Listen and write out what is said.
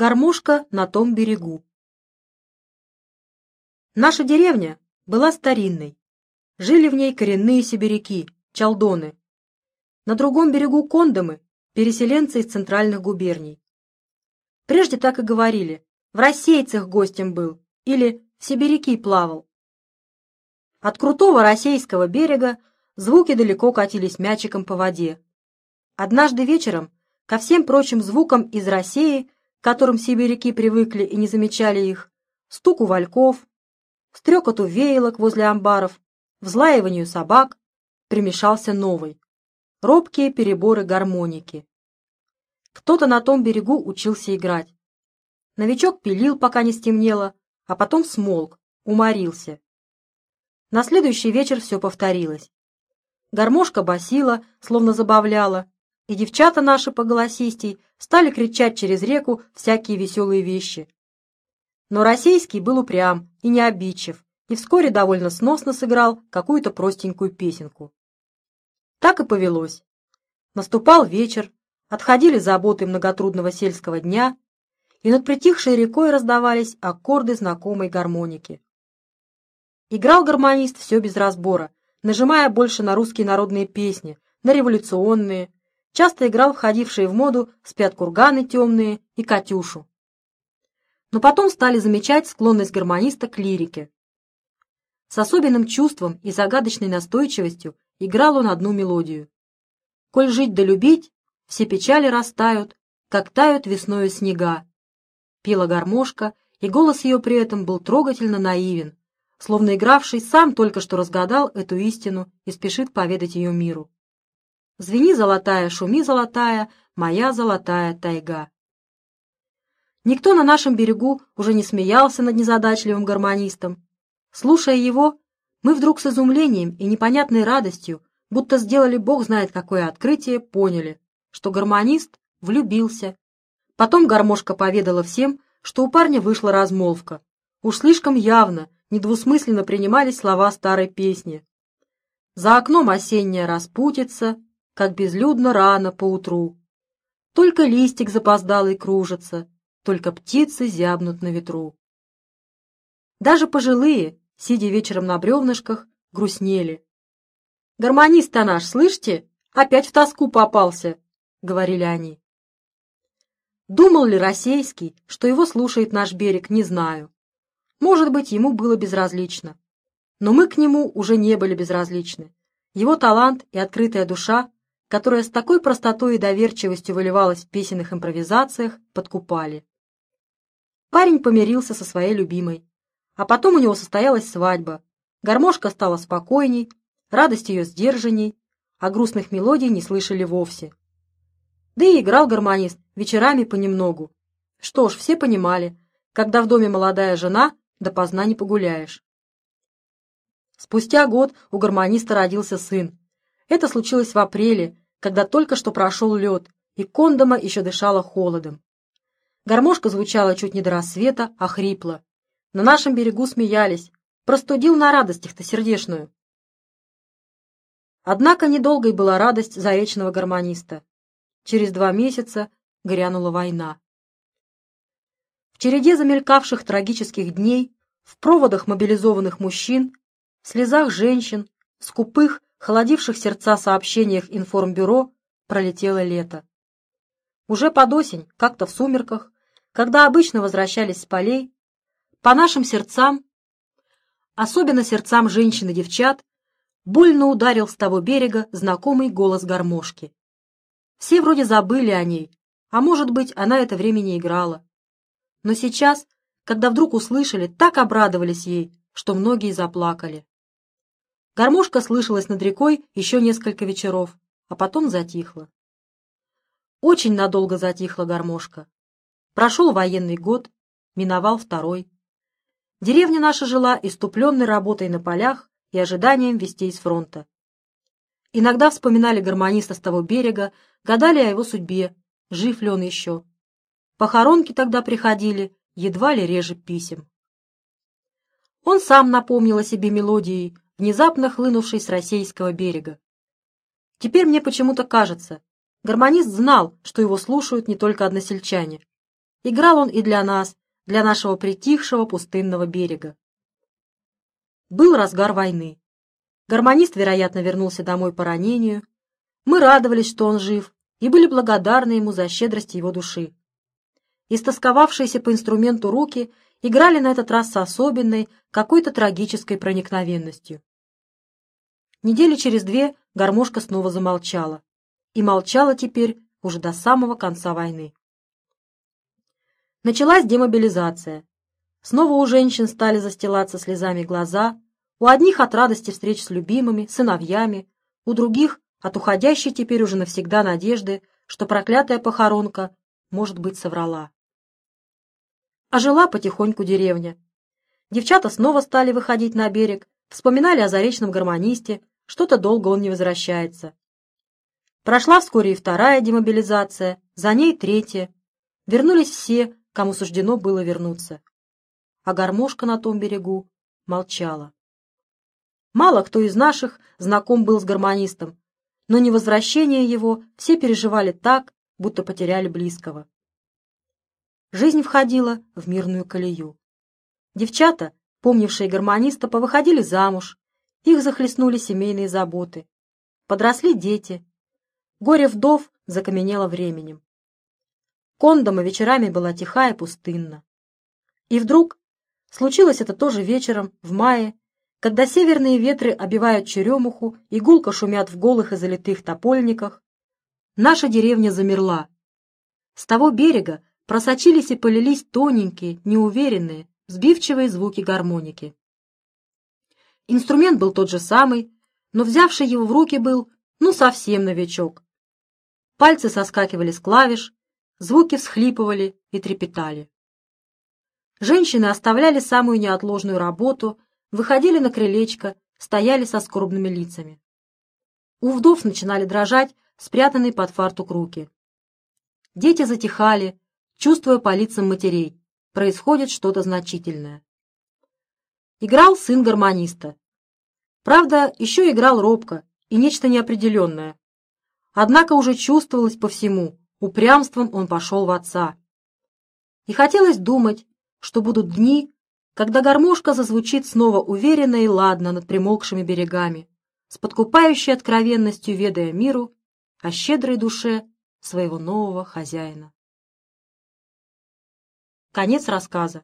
Гармошка на том берегу. Наша деревня была старинной. Жили в ней коренные сибиряки, чалдоны. На другом берегу Кондомы – переселенцы из центральных губерний. Прежде так и говорили, в рассейцах гостем был или в сибиряки плавал. От крутого российского берега звуки далеко катились мячиком по воде. Однажды вечером ко всем прочим звукам из России которым сибиряки привыкли и не замечали их, стуку вальков, стрекоту веялок возле амбаров, взлаиванию собак, примешался новый. Робкие переборы гармоники. Кто-то на том берегу учился играть. Новичок пилил, пока не стемнело, а потом смолк, уморился. На следующий вечер все повторилось. Гармошка басила, словно забавляла, и девчата наши поголосистей стали кричать через реку всякие веселые вещи. Но Российский был упрям и не обидчив, и вскоре довольно сносно сыграл какую-то простенькую песенку. Так и повелось. Наступал вечер, отходили заботы многотрудного сельского дня, и над притихшей рекой раздавались аккорды знакомой гармоники. Играл гармонист все без разбора, нажимая больше на русские народные песни, на революционные, часто играл входившие в моду «Спят курганы темные» и «Катюшу». Но потом стали замечать склонность гармониста к лирике. С особенным чувством и загадочной настойчивостью играл он одну мелодию. «Коль жить да любить, все печали растают, как тают весною снега». Пела гармошка, и голос ее при этом был трогательно наивен, словно игравший сам только что разгадал эту истину и спешит поведать ее миру. Звени золотая, шуми золотая, моя золотая тайга. Никто на нашем берегу уже не смеялся над незадачливым гармонистом. Слушая его, мы вдруг с изумлением и непонятной радостью, будто сделали бог знает какое открытие, поняли, что гармонист влюбился. Потом гармошка поведала всем, что у парня вышла размолвка. Уж слишком явно, недвусмысленно принимались слова старой песни. За окном осенняя распутится, как безлюдно рано поутру. Только листик запоздалый кружится, только птицы зябнут на ветру. Даже пожилые, сидя вечером на бревнышках, грустнели. «Гармонист-то наш, слышите? Опять в тоску попался», — говорили они. Думал ли Российский, что его слушает наш берег, не знаю. Может быть, ему было безразлично. Но мы к нему уже не были безразличны. Его талант и открытая душа которая с такой простотой и доверчивостью выливалась в песенных импровизациях, подкупали. Парень помирился со своей любимой, а потом у него состоялась свадьба. Гармошка стала спокойней, радость ее сдержанней, а грустных мелодий не слышали вовсе. Да и играл гармонист вечерами понемногу. Что ж, все понимали, когда в доме молодая жена, допоздна не погуляешь. Спустя год у гармониста родился сын, это случилось в апреле, когда только что прошел лед, и кондома еще дышала холодом. Гармошка звучала чуть не до рассвета, а хрипло. На нашем берегу смеялись. Простудил на радостях-то сердешную. Однако недолгой была радость заречного гармониста. Через два месяца грянула война. В череде замелькавших трагических дней, в проводах мобилизованных мужчин, в слезах женщин, скупых, холодивших сердца сообщениях информбюро пролетело лето. Уже под осень, как-то в сумерках, когда обычно возвращались с полей, по нашим сердцам, особенно сердцам женщин и девчат, больно ударил с того берега знакомый голос гармошки. Все вроде забыли о ней, а может быть, она это время не играла. Но сейчас, когда вдруг услышали, так обрадовались ей, что многие заплакали. Гармошка слышалась над рекой еще несколько вечеров, а потом затихла. Очень надолго затихла гармошка. Прошел военный год, миновал второй. Деревня наша жила иступленной работой на полях и ожиданием вестей с фронта. Иногда вспоминали гармониста с того берега, гадали о его судьбе, жив ли он еще. Похоронки тогда приходили, едва ли реже писем. Он сам напомнил о себе мелодией, внезапно хлынувший с российского берега. Теперь мне почему-то кажется, гармонист знал, что его слушают не только односельчане. Играл он и для нас, для нашего притихшего пустынного берега. Был разгар войны. Гармонист, вероятно, вернулся домой по ранению. Мы радовались, что он жив, и были благодарны ему за щедрость его души. Истосковавшиеся по инструменту руки играли на этот раз с особенной, какой-то трагической проникновенностью. Недели через две гармошка снова замолчала. И молчала теперь уже до самого конца войны. Началась демобилизация. Снова у женщин стали застилаться слезами глаза, у одних от радости встреч с любимыми, сыновьями, у других от уходящей теперь уже навсегда надежды, что проклятая похоронка, может быть, соврала. А жила потихоньку деревня. Девчата снова стали выходить на берег, вспоминали о заречном гармонисте, что-то долго он не возвращается. Прошла вскоре и вторая демобилизация, за ней третья. Вернулись все, кому суждено было вернуться. А гармошка на том берегу молчала. Мало кто из наших знаком был с гармонистом, но невозвращение его все переживали так, будто потеряли близкого. Жизнь входила в мирную колею. Девчата, помнившие гармониста, повыходили замуж, их захлестнули семейные заботы. Подросли дети. Горе вдов закаменело временем. Кондома вечерами была тиха и пустынна. И вдруг случилось это тоже вечером, в мае, когда северные ветры обивают черемуху и шумят в голых и залитых топольниках, наша деревня замерла. С того берега просочились и полились тоненькие, неуверенные, сбивчивые звуки гармоники. Инструмент был тот же самый, но взявший его в руки был, ну, совсем новичок. Пальцы соскакивали с клавиш, звуки всхлипывали и трепетали. Женщины оставляли самую неотложную работу выходили на крылечко, стояли со скорбными лицами. У вдов начинали дрожать спрятанные под фартук руки. Дети затихали, чувствуя по лицам матерей, происходит что-то значительное. Играл сын гармониста. Правда, еще играл робко и нечто неопределенное. Однако уже чувствовалось по всему, упрямством он пошел в отца. И хотелось думать, что будут дни, когда гармошка зазвучит снова уверенно и ладно над примолкшими берегами, с подкупающей откровенностью ведая миру о щедрой душе своего нового хозяина. Конец рассказа.